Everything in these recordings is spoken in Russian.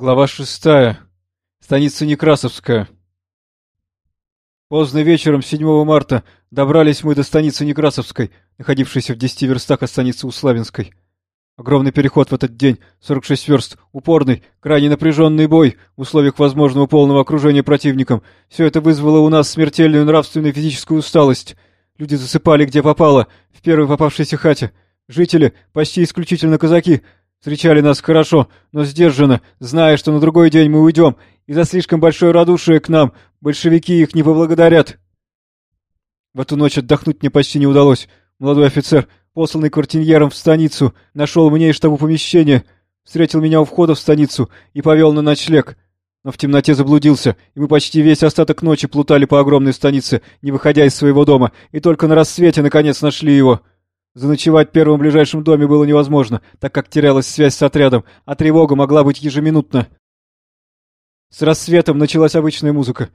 Глава шестая. Станица Некрасовская. Поздно вечером 7 марта добрались мы до станицы Некрасовской, находившейся в 10 верстах от станицы Уславинской. Огромный переход в этот день, 46 верст, упорный, крайне напряженный бой в условиях возможного полного окружения противником. Все это вызвало у нас смертельную нравственную физическую усталость. Люди засыпали где попало, в первой попавшейся хате. Жители, почти исключительно казаки, Встречали нас хорошо, но сдержанно, зная, что на другой день мы уйдем, и за слишком большое радушие к нам большевики их не поблагодарят. В эту ночь отдохнуть мне почти не удалось. Молодой офицер, посланный квартиньером в станицу, нашел мне и штабу помещение, встретил меня у входа в станицу и повел на ночлег. Но в темноте заблудился, и мы почти весь остаток ночи плутали по огромной станице, не выходя из своего дома, и только на рассвете наконец нашли его. Заночевать в первом ближайшем доме было невозможно, так как терялась связь с отрядом, а тревога могла быть ежеминутно. С рассветом началась обычная музыка.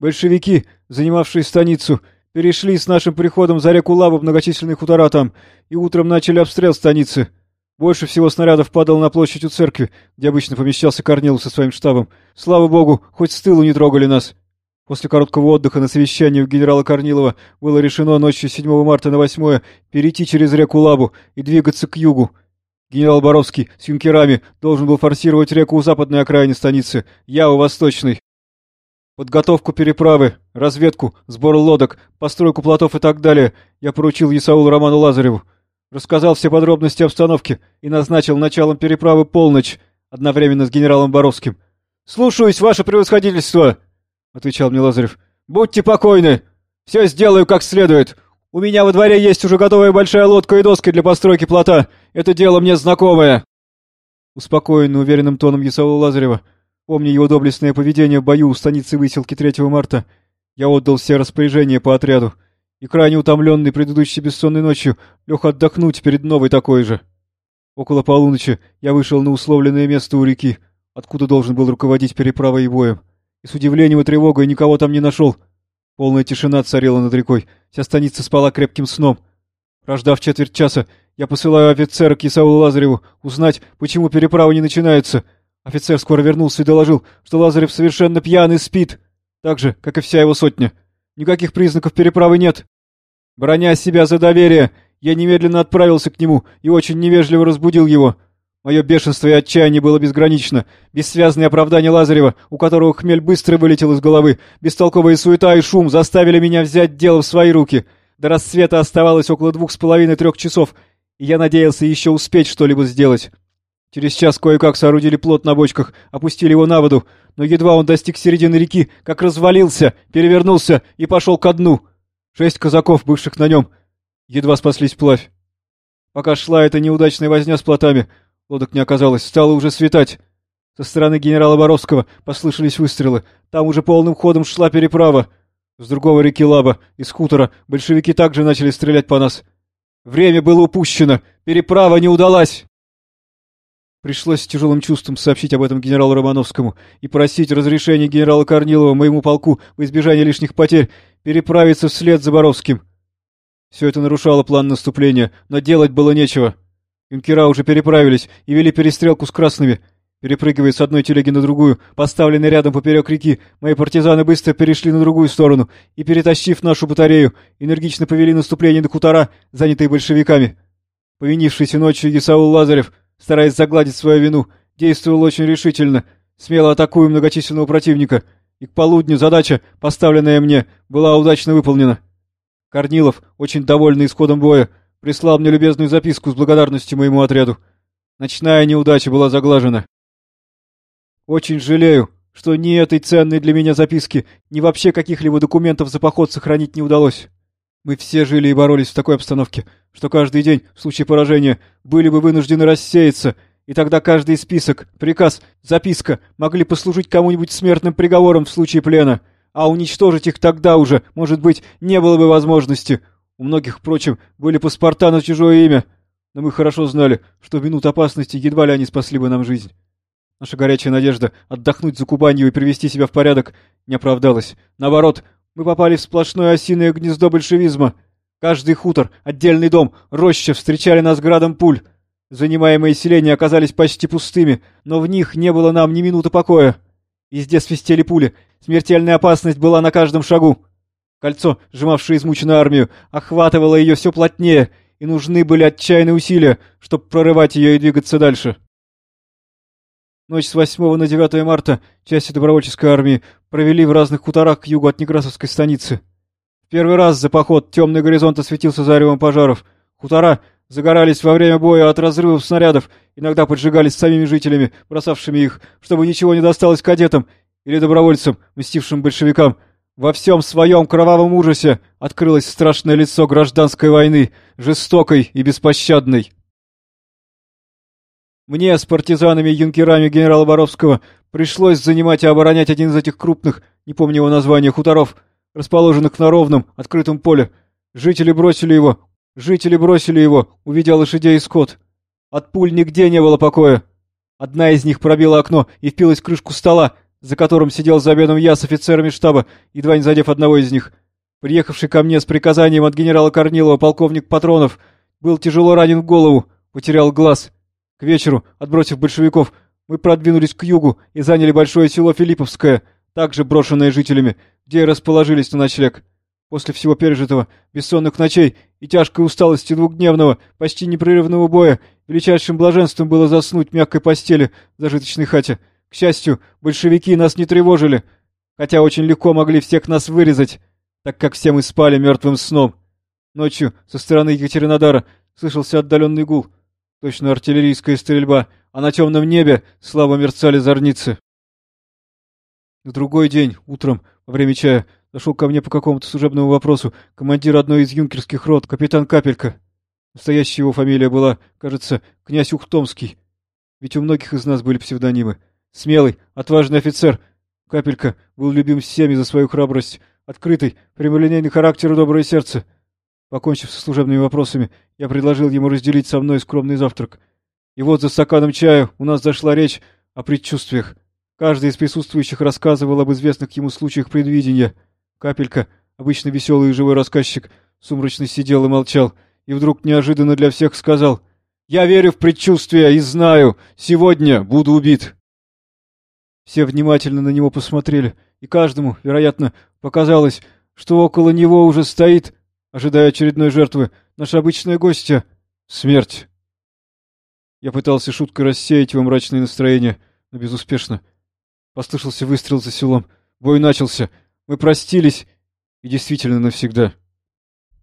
Большевики, занимавшие станицу, перешли с нашим приходом за реку Лабу многочисленные хутора там, и утром начали обстрел станицы. Больше всего снарядов падало на площадь у церкви, где обычно помещался Корнилов со своим штабом. Слава богу, хоть с тылу не трогали нас. После короткого отдыха на совещании у генерала Корнилова было решено ночью 7 марта на 8 перейти через реку Лабу и двигаться к югу. Генерал Боровский с юнкерами должен был форсировать реку у западной окраины станицы, я у восточной. Подготовку переправы, разведку, сбор лодок, постройку плотов и так далее я поручил Исаулу Роману Лазареву. Рассказал все подробности обстановки и назначил началом переправы полночь, одновременно с генералом Боровским. «Слушаюсь, ваше превосходительство!» — отвечал мне Лазарев. «Будьте покойны! Все сделаю как следует. У меня во дворе есть уже готовая большая лодка и доски для постройки плота. Это дело мне знакомое!» Успокоенный уверенным тоном Ясаула Лазарева, помня его доблестное поведение в бою у станицы выселки 3 марта, я отдал все распоряжения по отряду и, крайне утомленный предыдущей бессонной ночью, лег отдохнуть перед новой такой же. Около полуночи я вышел на условленное место у реки, откуда должен был руководить переправой и боем и с удивлением и тревогой никого там не нашел. Полная тишина царила над рекой, вся станица спала крепким сном. Прождав четверть часа, я посылаю офицера к Исаулу Лазареву узнать, почему переправа не начинается. Офицер скоро вернулся и доложил, что Лазарев совершенно пьяный спит, так же, как и вся его сотня. Никаких признаков переправы нет. Броня себя за доверие, я немедленно отправился к нему и очень невежливо разбудил его. Мое бешенство и отчаяние было безгранично. Бессвязные оправдания Лазарева, у которого хмель быстро вылетел из головы, бестолковая суета и шум заставили меня взять дело в свои руки. До рассвета оставалось около двух с половиной-трех часов, и я надеялся еще успеть что-либо сделать. Через час кое-как соорудили плот на бочках, опустили его на воду, но едва он достиг середины реки, как развалился, перевернулся и пошел ко дну. Шесть казаков, бывших на нем, едва спаслись вплавь. Пока шла эта неудачная возня с плотами, Лодок не оказалось, стало уже светать. Со стороны генерала Боровского послышались выстрелы. Там уже полным ходом шла переправа. С другого реки Лаба, из хутора, большевики также начали стрелять по нас. Время было упущено. Переправа не удалась. Пришлось с тяжелым чувством сообщить об этом генералу Романовскому и просить разрешения генерала Корнилова моему полку в избежание лишних потерь переправиться вслед за Боровским. Все это нарушало план наступления, но делать было нечего. Юнкера уже переправились и вели перестрелку с красными. Перепрыгивая с одной телеги на другую, поставленной рядом поперек реки, мои партизаны быстро перешли на другую сторону и, перетащив нашу батарею, энергично повели наступление на хутора, занятые большевиками. Повинившийся ночью Исаул Лазарев, стараясь загладить свою вину, действовал очень решительно, смело атакуя многочисленного противника, и к полудню задача, поставленная мне, была удачно выполнена. Корнилов, очень довольный исходом боя, прислал мне любезную записку с благодарностью моему отряду. Ночная неудача была заглажена. Очень жалею, что ни этой ценной для меня записки, ни вообще каких-либо документов за поход сохранить не удалось. Мы все жили и боролись в такой обстановке, что каждый день, в случае поражения, были бы вынуждены рассеяться, и тогда каждый список, приказ, записка могли послужить кому-нибудь смертным приговором в случае плена, а уничтожить их тогда уже, может быть, не было бы возможности, у многих, впрочем, были паспорта на чужое имя, но мы хорошо знали, что в минут опасности едва ли они спасли бы нам жизнь. Наша горячая надежда отдохнуть за Кубанью и привести себя в порядок не оправдалась. Наоборот, мы попали в сплошное осиное гнездо большевизма. Каждый хутор, отдельный дом, роща встречали нас градом пуль. Занимаемые селения оказались почти пустыми, но в них не было нам ни минуты покоя. Везде свистели пули, смертельная опасность была на каждом шагу. Кольцо, сжимавшее измученную армию, охватывало ее все плотнее, и нужны были отчаянные усилия, чтобы прорывать ее и двигаться дальше. Ночь с 8 на 9 марта части добровольческой армии провели в разных хуторах к югу от Некрасовской станицы. В первый раз за поход темный горизонт осветился заревом пожаров. Хутора загорались во время боя от разрывов снарядов, иногда поджигались самими жителями, бросавшими их, чтобы ничего не досталось кадетам или добровольцам, мстившим большевикам. Во всем своем кровавом ужасе открылось страшное лицо гражданской войны, жестокой и беспощадной. Мне с партизанами и юнкерами генерала Боровского пришлось занимать и оборонять один из этих крупных, не помню его названия, хуторов, расположенных на ровном, открытом поле. Жители бросили его, жители бросили его, увидя лошадей и скот. От пуль нигде не было покоя. Одна из них пробила окно и впилась в крышку стола, за которым сидел за обедом я с офицерами штаба, едва не задев одного из них. Приехавший ко мне с приказанием от генерала Корнилова полковник Патронов был тяжело ранен в голову, потерял глаз — к вечеру, отбросив большевиков, мы продвинулись к югу и заняли большое село Филипповское, также брошенное жителями, где и расположились на ночлег. После всего пережитого, бессонных ночей и тяжкой усталости двухдневного, почти непрерывного боя, величайшим блаженством было заснуть в мягкой постели в зажиточной хате. К счастью, большевики нас не тревожили, хотя очень легко могли всех нас вырезать, так как все мы спали мертвым сном. Ночью со стороны Екатеринодара слышался отдаленный гул — Точно артиллерийская стрельба, а на темном небе слабо мерцали зорницы. На другой день, утром, во время чая, зашел ко мне по какому-то служебному вопросу командир одной из юнкерских рот, капитан Капелька. Настоящая его фамилия была, кажется, князь Ухтомский. Ведь у многих из нас были псевдонимы. Смелый, отважный офицер. Капелька был любим всеми за свою храбрость, открытый, прямолинейный характер и доброе сердце — Покончив со служебными вопросами, я предложил ему разделить со мной скромный завтрак. И вот за стаканом чая у нас зашла речь о предчувствиях. Каждый из присутствующих рассказывал об известных ему случаях предвидения. Капелька, обычно веселый и живой рассказчик, сумрачно сидел и молчал, и вдруг неожиданно для всех сказал «Я верю в предчувствия и знаю, сегодня буду убит». Все внимательно на него посмотрели, и каждому, вероятно, показалось, что около него уже стоит ожидая очередной жертвы, наша обычная гостья — смерть. Я пытался шуткой рассеять его мрачное настроение, но безуспешно. Послышался выстрел за селом. Бой начался. Мы простились. И действительно навсегда.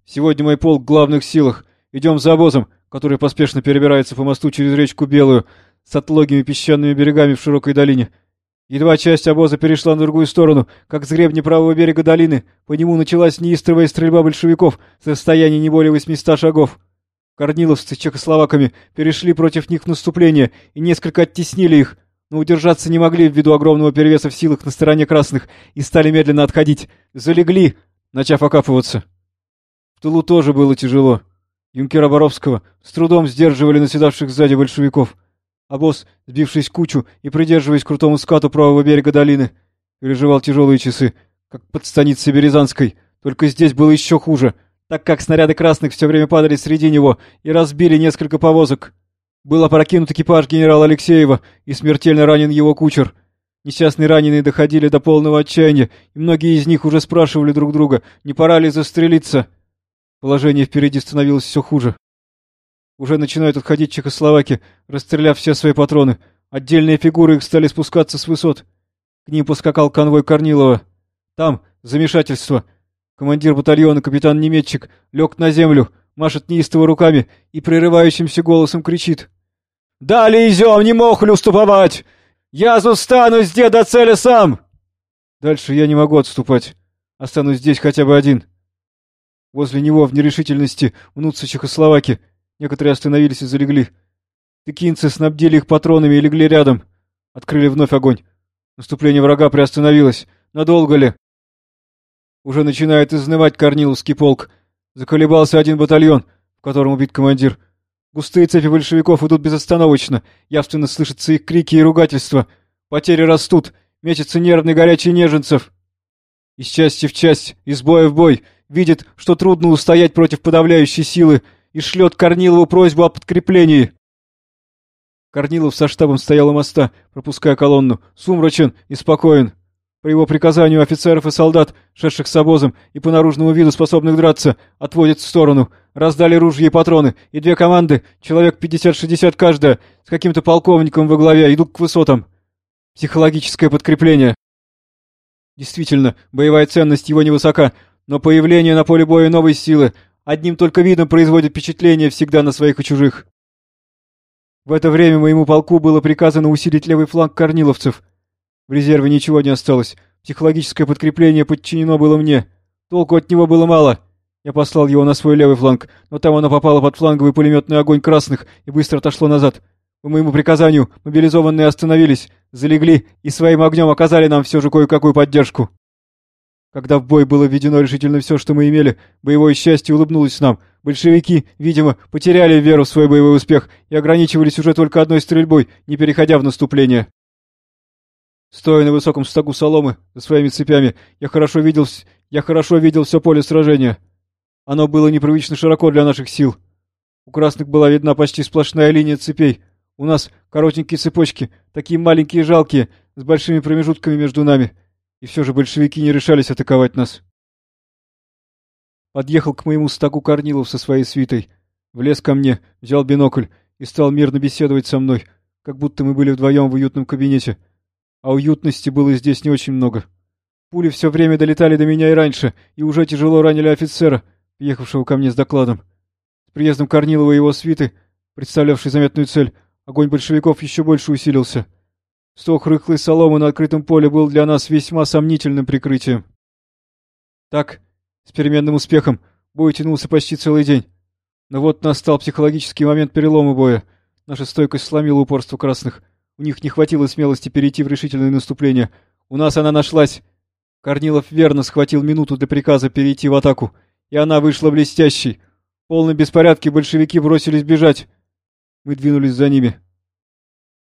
Сегодня мой полк в главных силах. Идем за обозом, который поспешно перебирается по мосту через речку Белую, с отлогими песчаными берегами в широкой долине — Едва часть обоза перешла на другую сторону, как с гребня правого берега долины, по нему началась неистовая стрельба большевиков с расстояния не более 800 шагов. Корниловцы с чехословаками перешли против них в наступление и несколько оттеснили их, но удержаться не могли ввиду огромного перевеса в силах на стороне красных и стали медленно отходить. Залегли, начав окапываться. В тылу тоже было тяжело. Юнкера Боровского с трудом сдерживали наседавших сзади большевиков. А босс, сбившись в кучу и придерживаясь крутому скату правого берега долины, переживал тяжелые часы, как под станицей Березанской, только здесь было еще хуже, так как снаряды красных все время падали среди него и разбили несколько повозок. Был опрокинут экипаж генерала Алексеева и смертельно ранен его кучер. Несчастные раненые доходили до полного отчаяния, и многие из них уже спрашивали друг друга, не пора ли застрелиться. Положение впереди становилось все хуже. Уже начинают отходить чехословаки, расстреляв все свои патроны. Отдельные фигуры их стали спускаться с высот. К ним поскакал конвой Корнилова. Там замешательство. Командир батальона, капитан Неметчик, лег на землю, машет неистово руками и прерывающимся голосом кричит. «Далее изем, не мог ли уступовать! Я застанусь где до цели сам!» Дальше я не могу отступать. Останусь здесь хотя бы один. Возле него в нерешительности мнутся чехословаки — Некоторые остановились и залегли. Тыкинцы снабдили их патронами и легли рядом. Открыли вновь огонь. Наступление врага приостановилось. Надолго ли? Уже начинает изнывать Корниловский полк. Заколебался один батальон, в котором убит командир. Густые цепи большевиков идут безостановочно. Явственно слышатся их крики и ругательства. Потери растут. Мечется нервный горячий неженцев. Из части в часть, из боя в бой. Видит, что трудно устоять против подавляющей силы, и шлет Корнилову просьбу о подкреплении. Корнилов со штабом стоял у моста, пропуская колонну, сумрачен и спокоен. По его приказанию офицеров и солдат, шедших с обозом и по наружному виду способных драться, отводят в сторону. Раздали ружья и патроны, и две команды, человек 50-60 каждая, с каким-то полковником во главе, идут к высотам. Психологическое подкрепление. Действительно, боевая ценность его невысока, но появление на поле боя новой силы одним только видом производит впечатление всегда на своих и чужих. В это время моему полку было приказано усилить левый фланг корниловцев — в резерве ничего не осталось. Психологическое подкрепление подчинено было мне. Толку от него было мало. Я послал его на свой левый фланг, но там оно попало под фланговый пулеметный огонь красных и быстро отошло назад. По моему приказанию мобилизованные остановились, залегли и своим огнем оказали нам все же кое-какую поддержку. Когда в бой было введено решительно все, что мы имели, боевое счастье улыбнулось нам. Большевики, видимо, потеряли веру в свой боевой успех и ограничивались уже только одной стрельбой, не переходя в наступление. Стоя на высоком стогу соломы за своими цепями, я хорошо видел, я хорошо видел все поле сражения. Оно было непривычно широко для наших сил. У красных была видна почти сплошная линия цепей. У нас коротенькие цепочки, такие маленькие и жалкие, с большими промежутками между нами. И все же большевики не решались атаковать нас. Подъехал к моему стогу Корнилов со своей свитой. Влез ко мне, взял бинокль и стал мирно беседовать со мной, как будто мы были вдвоем в уютном кабинете — а уютности было здесь не очень много. Пули все время долетали до меня и раньше, и уже тяжело ранили офицера, ехавшего ко мне с докладом. С приездом Корнилова и его свиты, представлявшей заметную цель, огонь большевиков еще больше усилился. Стох рыхлой соломы на открытом поле был для нас весьма сомнительным прикрытием. Так, с переменным успехом, бой тянулся почти целый день. Но вот настал психологический момент перелома боя. Наша стойкость сломила упорство красных — у них не хватило смелости перейти в решительное наступление. У нас она нашлась. Корнилов верно схватил минуту для приказа перейти в атаку, и она вышла блестящей. В полном беспорядке большевики бросились бежать. Мы двинулись за ними.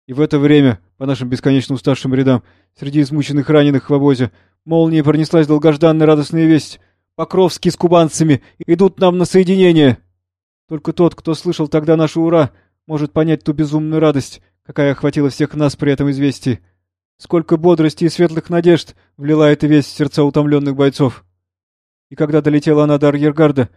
И в это время, по нашим бесконечно уставшим рядам, среди измученных раненых в обозе, молнией пронеслась долгожданная радостная весть. Покровские с кубанцами идут нам на соединение. Только тот, кто слышал тогда наше «Ура», может понять ту безумную радость, какая охватила всех нас при этом известии. Сколько бодрости и светлых надежд влила эта весть в сердца утомленных бойцов. И когда долетела она до арьергарда,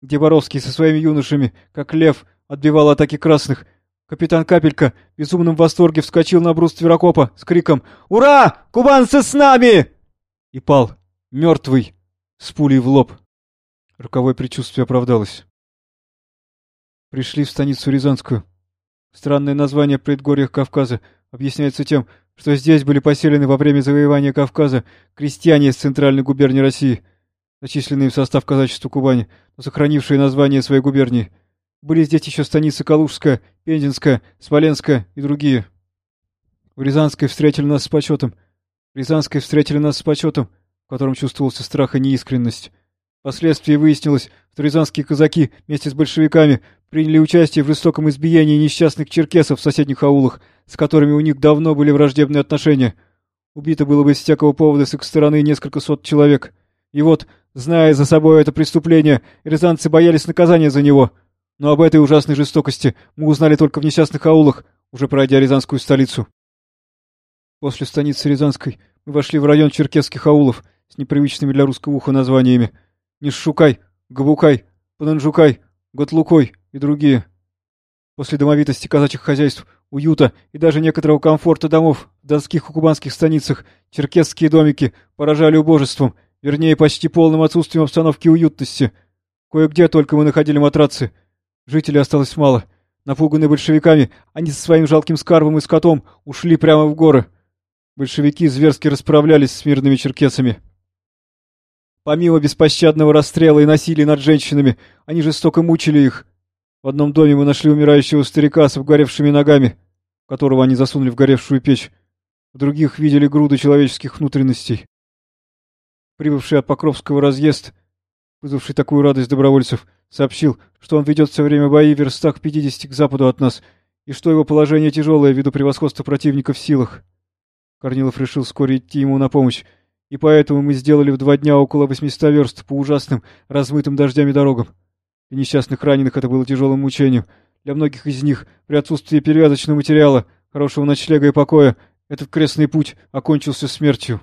где Боровский со своими юношами, как лев, отбивал атаки красных, капитан Капелька в безумном восторге вскочил на бруст Верокопа с криком «Ура! Кубанцы с нами!» и пал, мертвый, с пулей в лоб. Роковое предчувствие оправдалось. Пришли в станицу Рязанскую. Странное название предгорьях Кавказа объясняется тем, что здесь были поселены во время завоевания Кавказа крестьяне из центральной губернии России, зачисленные в состав казачества Кубани, но сохранившие название своей губернии. Были здесь еще станицы Калужская, Пензенская, Смоленская и другие. В Рязанской встретили нас с почетом. В Рязанской встретили нас с почетом, в котором чувствовался страх и неискренность. Впоследствии выяснилось, что рязанские казаки вместе с большевиками приняли участие в жестоком избиении несчастных черкесов в соседних аулах, с которыми у них давно были враждебные отношения. Убито было без всякого повода с их стороны несколько сот человек. И вот, зная за собой это преступление, рязанцы боялись наказания за него. Но об этой ужасной жестокости мы узнали только в несчастных аулах, уже пройдя Рязанскую столицу. После станицы Рязанской мы вошли в район черкесских аулов с непривычными для русского уха названиями. Нишшукай, Габукай, Пананжукай, Готлукой и другие. После домовитости казачьих хозяйств, уюта и даже некоторого комфорта домов в донских и кубанских станицах черкесские домики поражали убожеством, вернее, почти полным отсутствием обстановки уютности. Кое-где только мы находили матрацы. Жителей осталось мало. Напуганные большевиками, они со своим жалким скарбом и скотом ушли прямо в горы. Большевики зверски расправлялись с мирными черкесами. Помимо беспощадного расстрела и насилия над женщинами, они жестоко мучили их. В одном доме мы нашли умирающего старика с обгоревшими ногами, которого они засунули в горевшую печь. В других видели груды человеческих внутренностей. Прибывший от Покровского разъезд, вызвавший такую радость добровольцев, сообщил, что он ведет все время бои в верстах 50 к западу от нас, и что его положение тяжелое ввиду превосходства противника в силах. Корнилов решил вскоре идти ему на помощь, и поэтому мы сделали в два дня около 800 верст по ужасным, размытым дождями дорогам. Для несчастных раненых это было тяжелым мучением, Для многих из них, при отсутствии перевязочного материала, хорошего ночлега и покоя, этот крестный путь окончился смертью.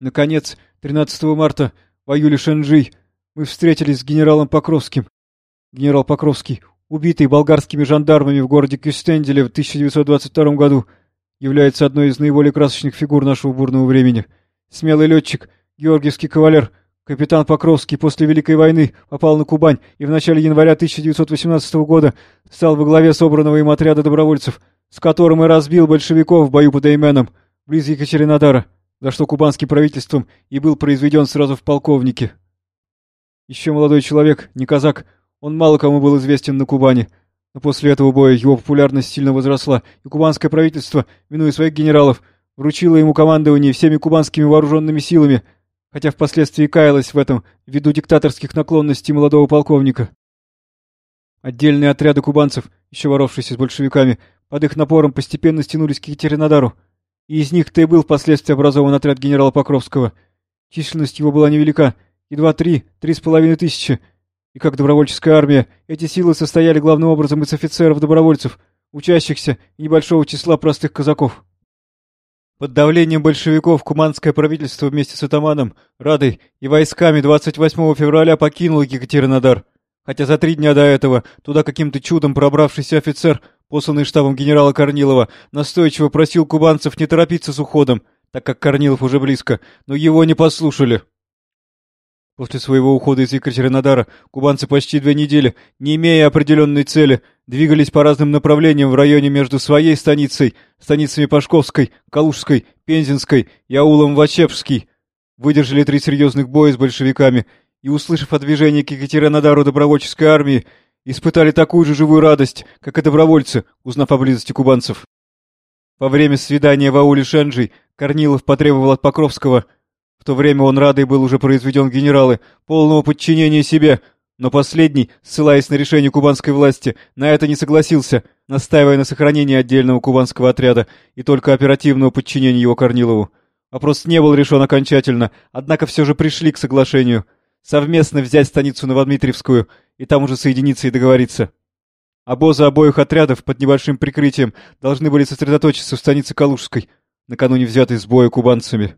Наконец, 13 марта, в июле Шенджи, мы встретились с генералом Покровским. Генерал Покровский, убитый болгарскими жандармами в городе Кюстенделе в 1922 году, является одной из наиболее красочных фигур нашего бурного времени. Смелый летчик, георгиевский кавалер, капитан Покровский после Великой войны попал на Кубань и в начале января 1918 года стал во главе собранного им отряда добровольцев, с которым и разбил большевиков в бою под Эйменом, близ Екатеринодара, за что кубанским правительством и был произведен сразу в полковнике. Еще молодой человек, не казак, он мало кому был известен на Кубани, но после этого боя его популярность сильно возросла, и кубанское правительство, минуя своих генералов, вручило ему командование всеми кубанскими вооруженными силами, хотя впоследствии каялось в этом ввиду диктаторских наклонностей молодого полковника. Отдельные отряды кубанцев, еще воровшиеся с большевиками, под их напором постепенно стянулись к Екатеринодару, и из них-то и был впоследствии образован отряд генерала Покровского. Численность его была невелика, едва три, три с половиной тысячи, и как добровольческая армия, эти силы состояли главным образом из офицеров-добровольцев, учащихся и небольшого числа простых казаков. Под давлением большевиков куманское правительство вместе с атаманом, Радой и войсками 28 февраля покинуло Екатеринодар, хотя за три дня до этого туда каким-то чудом пробравшийся офицер, посланный штабом генерала Корнилова, настойчиво просил кубанцев не торопиться с уходом, так как Корнилов уже близко, но его не послушали. После своего ухода из Екатеринодара кубанцы почти две недели, не имея определенной цели, двигались по разным направлениям в районе между своей станицей, станицами Пашковской, Калужской, Пензенской и аулом Вачевский. Выдержали три серьезных боя с большевиками и, услышав о движении к Екатеринодару добровольческой армии, испытали такую же живую радость, как и добровольцы, узнав о близости кубанцев. Во время свидания в ауле Шенджи Корнилов потребовал от Покровского — в то время он радый был уже произведен генералы, полного подчинения себе, но последний, ссылаясь на решение кубанской власти, на это не согласился, настаивая на сохранении отдельного кубанского отряда и только оперативного подчинения его Корнилову. Вопрос не был решен окончательно, однако все же пришли к соглашению. Совместно взять станицу Новодмитриевскую и там уже соединиться и договориться. Обозы обоих отрядов под небольшим прикрытием должны были сосредоточиться в станице Калужской, накануне взятой с боя кубанцами.